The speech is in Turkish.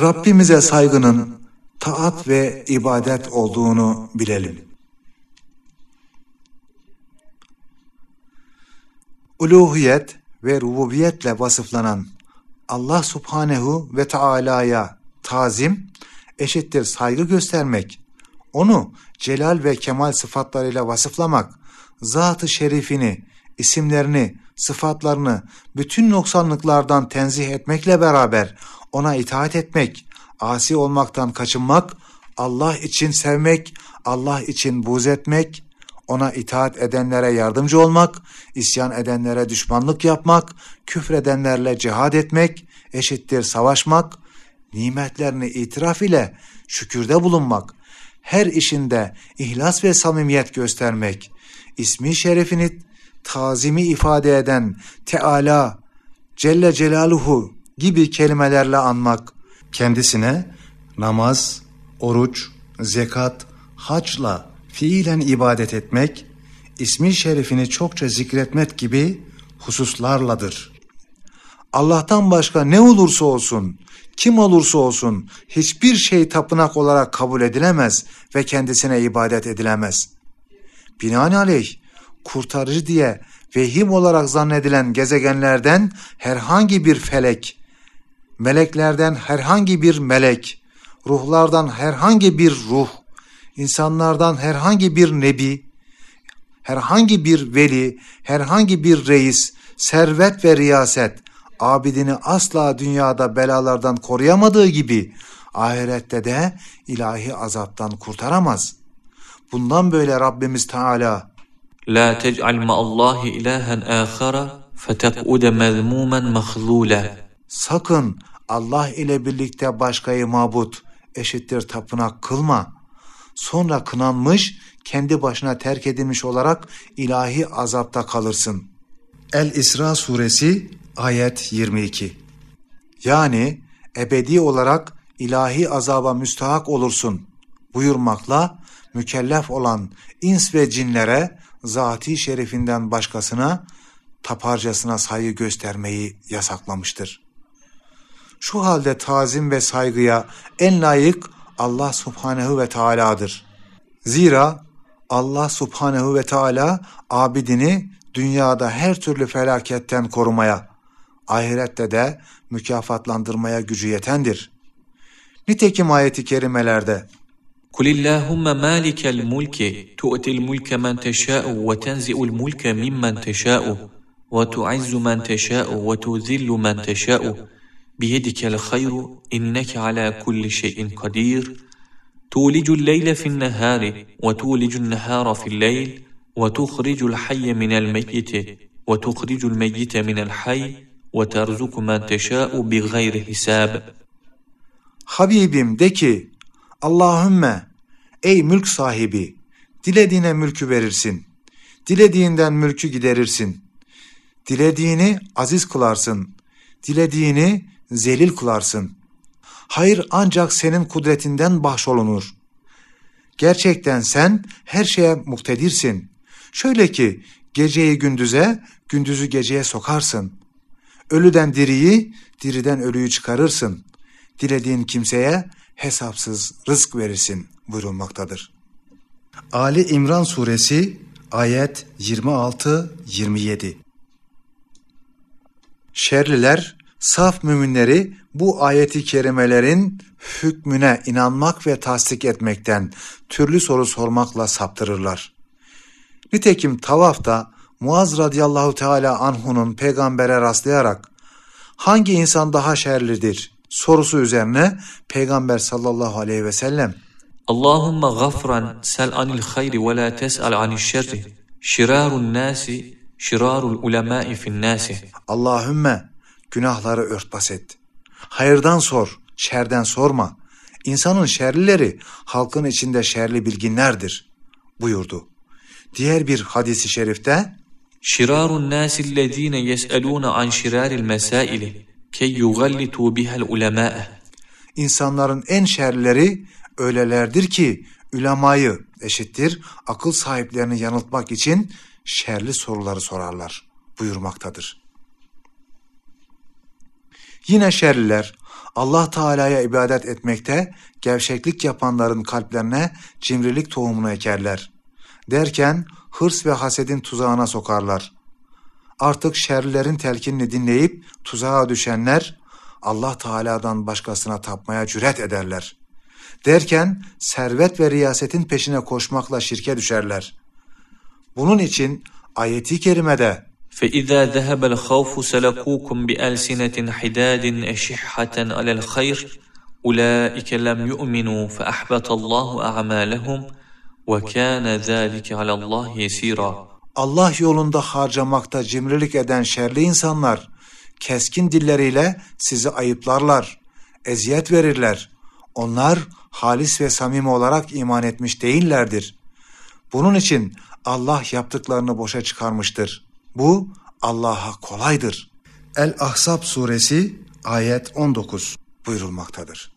Rabbimize saygının taat ve ibadet olduğunu bilelim. Uluhiyet ve rububiyetle vasıflanan Allah subhanehu ve Taala'ya tazim eşittir saygı göstermek, onu celal ve kemal sıfatlarıyla vasıflamak, zatı şerifini, isimlerini, sıfatlarını bütün noksanlıklardan tenzih etmekle beraber ona itaat etmek, asi olmaktan kaçınmak, Allah için sevmek, Allah için buz etmek, ona itaat edenlere yardımcı olmak, isyan edenlere düşmanlık yapmak, küfredenlerle cihad etmek, eşittir savaşmak, nimetlerini itiraf ile şükürde bulunmak, her işinde ihlas ve samimiyet göstermek, ismi şerefini tazimi ifade eden Teala, Celle Celaluhu gibi kelimelerle anmak, kendisine namaz, oruç, zekat, hacla fiilen ibadet etmek, ismi şerifini çokça zikretmek gibi hususlarladır. Allah'tan başka ne olursa olsun, kim olursa olsun hiçbir şey tapınak olarak kabul edilemez ve kendisine ibadet edilemez. Binaenaleyh kurtarıcı diye vehim olarak zannedilen gezegenlerden herhangi bir felek, meleklerden herhangi bir melek, ruhlardan herhangi bir ruh, insanlardan herhangi bir nebi, herhangi bir veli, herhangi bir reis, servet ve riyaset, abidini asla dünyada belalardan koruyamadığı gibi ahirette de ilahi azaptan kurtaramaz. Bundan böyle Rabbimiz Teala La tec'al ma'allahi ilahen ahara fetek'ude mezmumen mahlula. Sakın Allah ile birlikte başkayı mabut eşittir tapınak kılma. Sonra kınanmış, kendi başına terk edilmiş olarak ilahi azapta kalırsın. El-İsra suresi ayet 22 Yani ebedi olarak ilahi azaba müstahak olursun buyurmakla mükellef olan ins ve cinlere zati şerifinden başkasına taparcasına saygı göstermeyi yasaklamıştır. Şu halde tazim ve saygıya en layık Allah subhanehu ve Teala'dır. Zira Allah subhanehu ve Teala abidini dünyada her türlü felaketten korumaya, ahirette de mükafatlandırmaya gücü yetendir. Nitekim ayeti kerimelerde قل اللهم مالك الملك تؤتي الملك من تشاء وتنزع الملك ممن تشاء وتعز من تشاء وتذل من تشاء. بيدك الخير إنك على كل شيء قدير. تولج الليل في النهار وتولج النهار في الليل وتخرج الحي من الميت وتخرج الميت من الحي وترزق من تشاء بغير حساب. ki Allahümme ey mülk sahibi dilediğine mülkü verirsin. Dilediğinden mülkü giderirsin. Dilediğini aziz kılarsın. Dilediğini zelil kılarsın. Hayır ancak senin kudretinden bahşolunur. Gerçekten sen her şeye muktedirsin. Şöyle ki geceyi gündüze, gündüzü geceye sokarsın. Ölüden diriyi, diriden ölüyü çıkarırsın. Dilediğin kimseye hesapsız rızk verirsin buyurulmaktadır. Ali İmran suresi ayet 26-27 Şerliler, saf müminleri bu ayeti kerimelerin hükmüne inanmak ve tasdik etmekten türlü soru sormakla saptırırlar. Nitekim tavafta Muaz radıyallahu teala anhunun peygambere rastlayarak hangi insan daha şerlidir sorusu üzerine peygamber sallallahu aleyhi ve sellem Allahümme gafran sel anil hayri ve la tes'al anil şerri şirarun nasi şirarul ulemai fin nasi Allahümme günahları örtbas et. Hayırdan sor, şerden sorma. İnsanın şerlileri halkın içinde şerli bilginlerdir buyurdu. Diğer bir hadisi şerifte şirarun nasi lezine yes'elune an şiraril mesaili key yugallitu bihel ulemâ'e İnsanların en şerlileri öylelerdir ki ülemayı eşittir akıl sahiplerini yanıltmak için şerli soruları sorarlar buyurmaktadır. Yine şerliler Allah Teala'ya ibadet etmekte gevşeklik yapanların kalplerine cimrilik tohumunu ekerler. Derken hırs ve hasedin tuzağına sokarlar. Artık şerlilerin telkinini dinleyip tuzağa düşenler Allah Teala'dan başkasına tapmaya cüret ederler. Derken servet ve riyasetin peşine koşmakla şirke düşerler. Bunun için ayeti kerimede فإذا ذهب الخوف سلكوكم بألسنة حداد أشحة على الخير أولئك لم يؤمنوا فأحبط الله أعمالهم وكان ذلك على الله يسيرا Allah yolunda harcamakta cimrilik eden şerli insanlar keskin dilleriyle sizi ayıplarlar, eziyet verirler. Onlar halis ve samimi olarak iman etmiş değillerdir. Bunun için Allah yaptıklarını boşa çıkarmıştır. Bu Allah'a kolaydır. El-Ahzab suresi ayet 19 buyurulmaktadır.